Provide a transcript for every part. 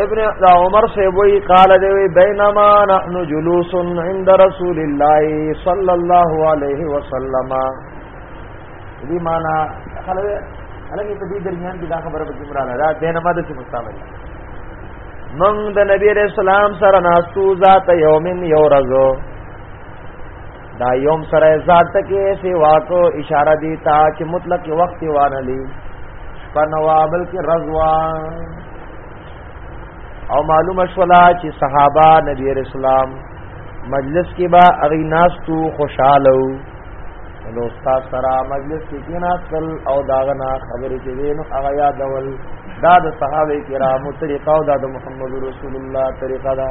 ابن عمر سے وہی قال دے بینما نحن جلوس عند رسول اللہ صلی اللہ علیہ وسلم دی معنا خلک خلک په دې درمیان کې دا خبره به جمرا نه دا بینما د څه مستعمل من د نبی رسول الله سره ناستو ذات یومن یورزو دا یوم سره ذات تکي سیوا کو اشاره دی تا چې مطلق وخت وانه لی شپنوا بلکې رضوا او معلومه شولا چې صحابه نبی رسول الله مجلس کې با اغي ناس تو خوشاله نو استاد سره مجلس کې کېناستل او داغه نه خبرې کې وین هغه یادول دا د صحابه کرامو طریقه او دا د محمد رسول الله طریقه ده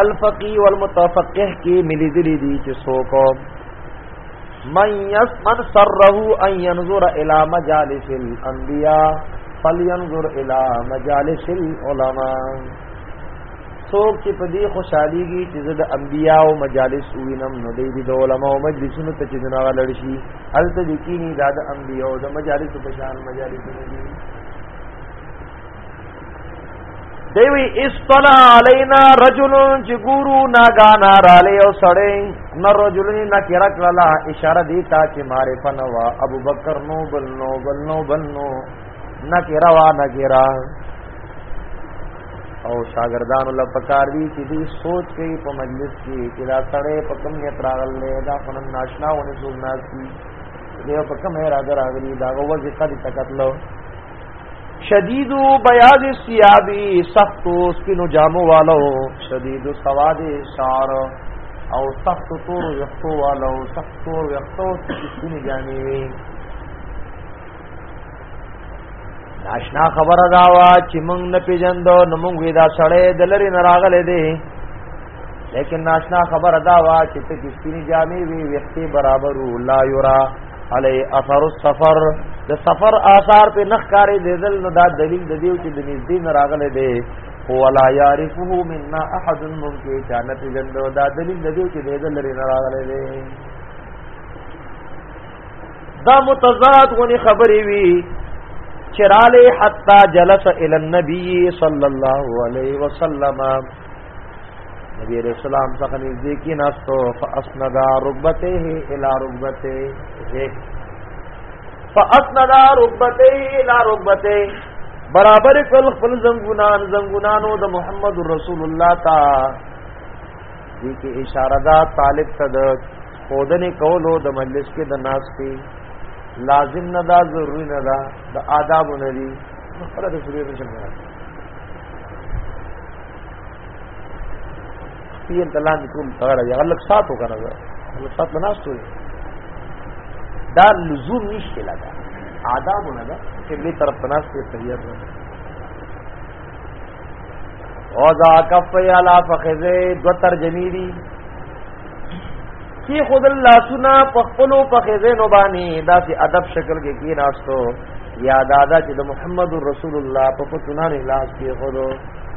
الفقی والمتفقه کی ملی دلی دی چې سوکو من یسمن سره ان ينظر الى مجالس الانبیاء فلينظر الى مجالس العلماء څوک چې په دې خوشحاليږي چې د انبیا او مجالس وینم نو دی د علماء او مجلسونو ته چې نه غلړ شي هلته د کینی د انبیا او د مجالس په شان مجالس نه دي دیوی اصطلع علینا رجل چې ګورو ناګانا رالی او سړی نر رجلنی نکره کړلا اشاره دی تا چې معرفه نو ابو بکر نو بل نو بل نو بل نو نکره وا نکره او شاګردان له پکار دي چې دې سوچ کوي په مجلس کې چې دا سړی په کوم یې تراغلې دا په ناشنا ونه څو ناشي دې په کوم یې راغلی دا وځي کړي تکتلو شدید بیاض الثياب سخت سپینو جامو والو شدید سواد شعر او سخت تور یختو والو سخت تور یختو سپینې جامې وي ناشنا خبره دا وا چې مونږ نه پیژندو نو مونږ ودا سړې دلری نه راغله دي لیکن ناشنا خبر ادا وا چې ته کې سپینې جامې وی وختي برابر لا یرا علی اثر السفر د سفر آثار په نخ کارې د ذل نو دا دلیل د دیو چې د نږدې نه راغله دی هو لا یعرفه منا احد ممکن چانه پیژندو دا دلیل د دیو چې د ذل لري نه راغله دی دا متضاد غوني خبرې وی چراله حتا جلس ال النبي صلى الله عليه وسلم نبی علیہ السلام څخه نږدې کې ناستو فاسندا رکبته الی رکبته فاسندا رکبته الی رکبته برابر کل خپل زنګونان زنګونانو د محمد رسول الله تا دې کې اشاره دا طالب ته د خودنې کولو د مجلس کې د ناس کې لازم نه دا ضروری نه دا د آداب نه دي خپل د سوري په شمول سپین دلان دي کوم سره دی هغه لک سات وکړه هغه سات بناستو دا لزوم نشته لګا آداب نه ده چې دې طرف تناس کې تیار نه او ذا کف یلا فخذه دو ترجمی دی کی خود الله سنا په خپلو په خزینو باندې داسې ادب شکل کې کی راستو یا دا دا چې د محمد رسول الله په پتونان اعلان کې خورو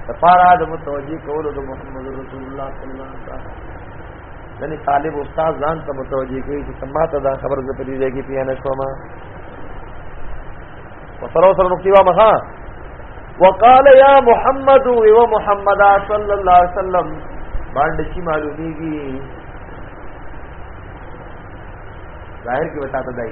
لپاره د متوجي کولو د محمد رسول الله صلی الله علیه وسلم یعنی طالب استاد ځان ته متوجي کوي چې ما ته دا خبر زه پدې ځای کې پیانه شوم وسره سره نقطه ما وقال یا محمد و محمد صلی الله علیه وسلم باندې شي معلومیږي ظاهر کې وتا ته دی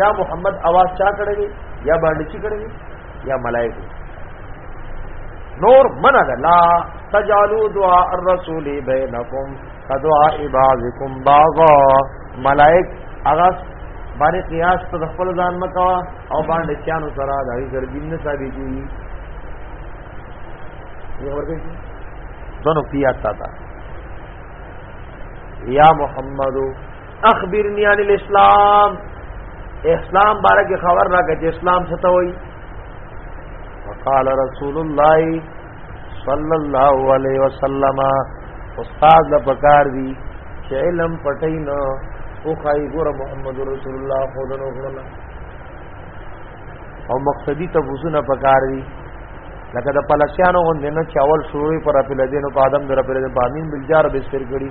یا محمد आवाज چا کړی دی یا باندې چی کړی دی یا ملائکه نور منع ده لا تجعلوا دعاء الرسول بينكم كدعاء بعضكم بعضا ملائک هغه باندې قیاس ته خپل ځان مکوا او باندې چانو سره د هغه ګرځین نه ثابت دي یو ورته دونو پیاتا تا یا محمدو اخبرنی عن الاسلام اسلام باره کې خبر راکړه چې اسلام څه ته وایي وقال رسول الله صلی الله علیه وسلم استاد لا پکار دی چې علم پټی نه او خای ګور محمد رسول الله خودنو خلنا او مقصدی ته وزونه پکار دی لکه د پلسیانو غوندې نه چاول شروع پر اپل دینو په ادم در پر دین په امین بلجار به سر کړی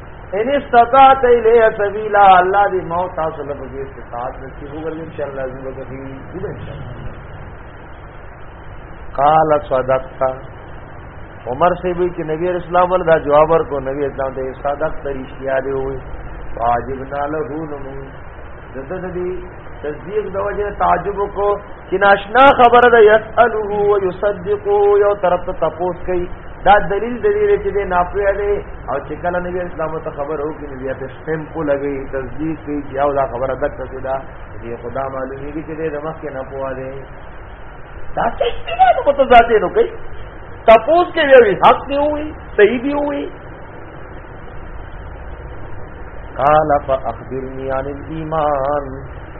ان استطاعت الیه سبیلا الله دې مو تاسو له دې استطاعت نصیب وکړي ان شاء الله زموږ به دې ان شاء الله قال صدقت عمر سے بھی کہ نبی رسول اللہ علیہ وسلم جواب ور کو نبی اسلام دے صدق تریشیا دے ہوئے واجب نالہو نمو دته دې تصدیق د وجه تعجب کو چې ناشنا خبره ده يسأله ويصدق یو طرف ته تپوس کوي دا دلیل د دې چې د نافع دی او چې کله نبی اسلام ته خبر او کې نبی ته سټم کو لګي تصدیق کوي چې او دا خبره ده چې دا دې خدا معلومیږي چې د مخ کې نه پوها دی دا څه استعمال کو ته ذاتې نو کوي تپوس کې وی حق دی وی صحیح دی وی قال فاخبرني عن الايمان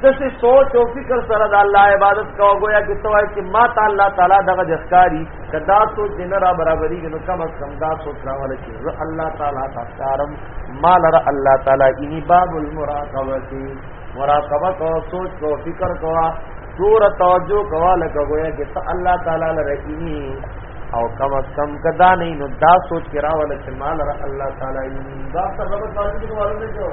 دسې سوچ او فکر سره د الله عبادت کوه گویا چې ته وایې چې ما ته الله تعالی دغه د ښکاري که دا سوچ دې نه را برابرېږي نو کم از کم دا سوچ راوله چې زه الله تعالی ته ښکارم ما لره الله تعالی ګیني باب المراقبتي مراقبه کوه سوچ کوه فکر کوه سور توجه کوه لکه گویا چې ته الله تعالی لره ګیني او کم از کم کدا نه نو دا سوچ کې راوله چې ما لره الله تعالی ګیني دا سبب تعالی دې معلومه کړو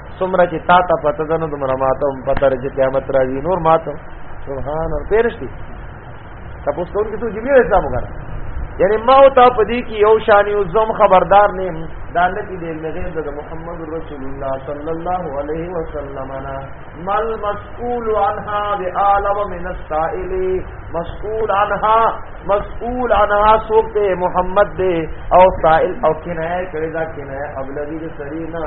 څومره چې تا ته پته ده نو دومره ما ته هم پته ده چې قیامت راځي نور ما ته سبحان الله پیرشتي تاسو ټول کې څه جبرئیل اسلام وکړه یعنی ما او تا پدې کې یو شان یو زم خبردار نه دا نه کې دې لغیر د محمد رسول الله صلی الله علیه وسلم انا مل مسئول عنها بعالم من السائل مسئول عنها مسئول عنها سوق دې محمد دې او سائل او کنایه کړی دا کنایه ابلغی دې سرینا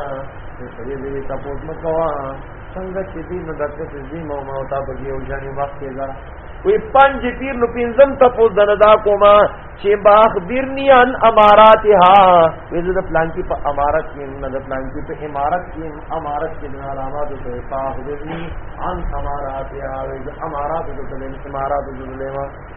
سړي دې تاسو نو کوا څنګه چې دې نو دغه څه دې مو مو تا په یو ځاني وخت کې دا وی پنج تیر نو پینزم تپو دندا کوما چې باخ بیرنیان امارات ها ویزه د پلان کې په امارت کې نه د پلان کې په امارت کې امارت کې نه علامات ته پاخ بیرنی ان امارات ها ویزه امارات ته د امارات د لېما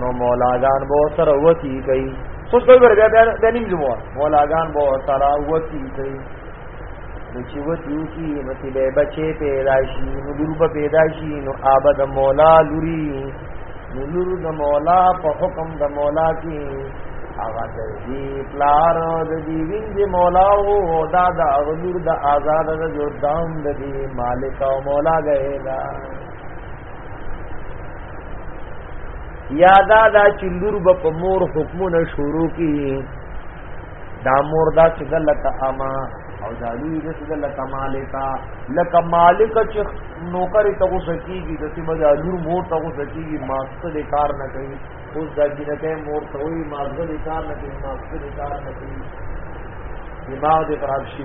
نو مولاګان به سره وتی کوي اوس کوي ورته بیا د نیم جمعه مولاګان به سره وتی کوي نو چې وتی کی نو چې به بچي پیدا شي نو ګروپ پیدا شي نو آباد مولا لوري نو لور د مولا په حکم د مولا کې هغه د دې پلار د دې وینځ مولا او دا د اغلور د آزاد د جوړدان د دې مالک او مولا غه دا یادا دا چې لور به په مور حکمونه شروع کی دا مور دا چې غلط اما او دا لوی دا چې غلط مالکا لکه مالک چې نوکر ته غوسه کیږي د سیمه دا لور مور ته غوسه کیږي ماسته د کار نه کوي اوس دا چې نه کوي مور ته وي ماسته د کار نه کوي ماسته د کار نه کوي دماغ دې خراب شي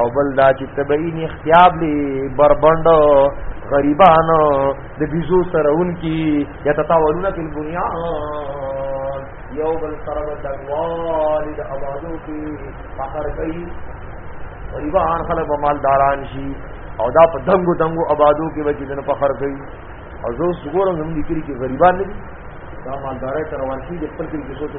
او بل دا چې تبعین اختیاب لی بربند غریبان د بیزو سره اون کی یتطاولون فی البنیان یو بل سره د دغوال د آبادو کی فقر کوي غریبان خلک به مالداران شي او دا په دنګو دنګو آبادو کې به چې دنه فخر کوي او زه وګورم زموږ لیکلي کې غریبان نه دي دا مالدارای تر ورشي د خپل کې څه څه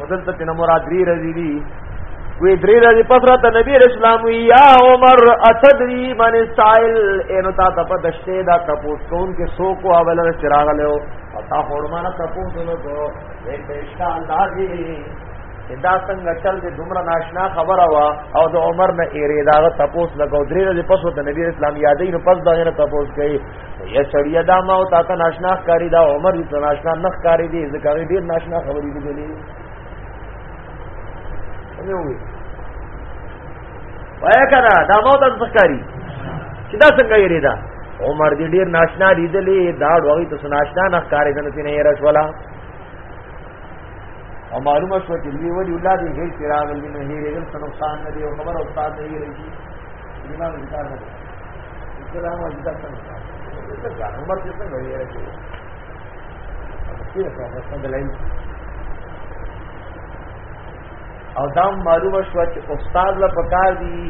ودلته تن مراد درې رضی دي وی درې رضی پس راته نبی اسلام وی یا عمر اتدری من سائل انو تا تپ دشته دا تپوس کون کې سو کو اول چراغ له او تا هورمانه تپوس نو کو دې پېښان داږي دا څنګه چل دې دومره ناشنا خبره وا او د عمر نه ایری دا تپوس لګاو درې ورځې پس د نبی اسلام یادې نو پس دا نه تپوس کوي یا سړیا دا ما او تا ته ناشنا کاری دا عمر دې ناشنا نخ کاری دې ځکه ډیر ناشنا خبرې دې دي نه وي وای کنه دا ما او تا ته کاری چې دا څنګه یې ریدا عمر دې ډیر ناشنا لیدلې دا ډوغي ته ناشنا نخ کاری دنه تینې یې رسولا او معلومه شو چې دی ولی الله دې هیڅ راغلی نه هیرې نقصان نه دی او خبر او استاد نه یې رہی ایمان انکار نه اسلام اجدا څنګه دا عمر دې څنګه یې راځي کیسه په څنګه لاین او دا معلومه شو چې استاد له پکار دی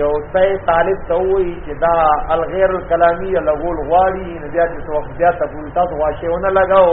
یو ته طالب ته وایي چې دا الغیر الکلامی لغول غواړي نو بیا چې څوک بیا تاسو تاسو واشه ونه لگاو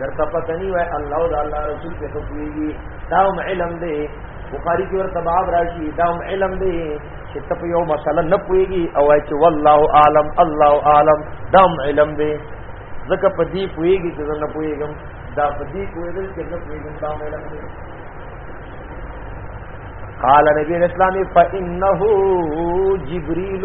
درته پته نه وای الله او الله رسول په خپلېږي دا هم علم دی بخاری کې ورته باب راشي دا هم علم دی چې ته یو مسله نه پويږي او چې والله عالم الله عالم دا هم علم دی ځکه په دې پويږي چې نه پويږم دا په دې پويږي چې نه پويږم دا هم علم دی قال نبی اسلام فانه جبريل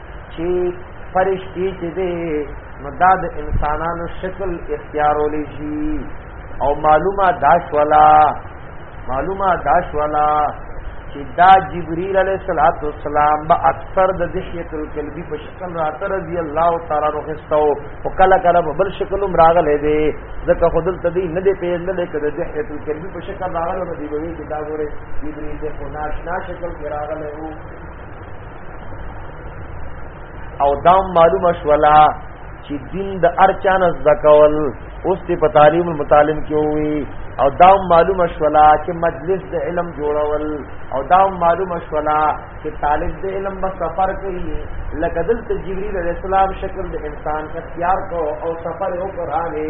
چې فرشتي چې دي نو دا د انسانانو شکل اختیارولې شي او معلومه داش ولا معلومه داش ولا چې دا جبرئیل علیه الصلاۃ والسلام با اکثر د دشیت الکلبی په شکل راته رضی الله تعالی عنہ خستو او کله کله په بل شکل هم راغله دي ځکه خودل تدی نه دی پیژندل کده د دشیت الکلبی په شکل راغله دی به دا ګوره جبرئیل د خناشنا شکل کې راغله وو او دا معلومه شولا چې دین د ارچان از دکول اوس ته په تعلیم المتعلم کې وي او دا معلومه شولا چې مجلس د علم جوړول او دا معلومه شولا چې طالب د علم په سفر کوي لکه دلته جبرئیل علیہ السلام شکل د انسان اختیار کو او سفر وکړاوي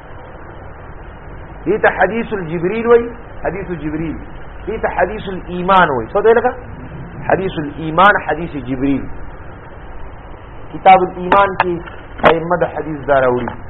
دې ته حدیث الجبريل وای حدیث جبريل دې ته حدیث الايمان وای څه دی لکه حدیث الايمان حدیث جبريل کتاب الايمان کې ائمه د حدیث دا راوړي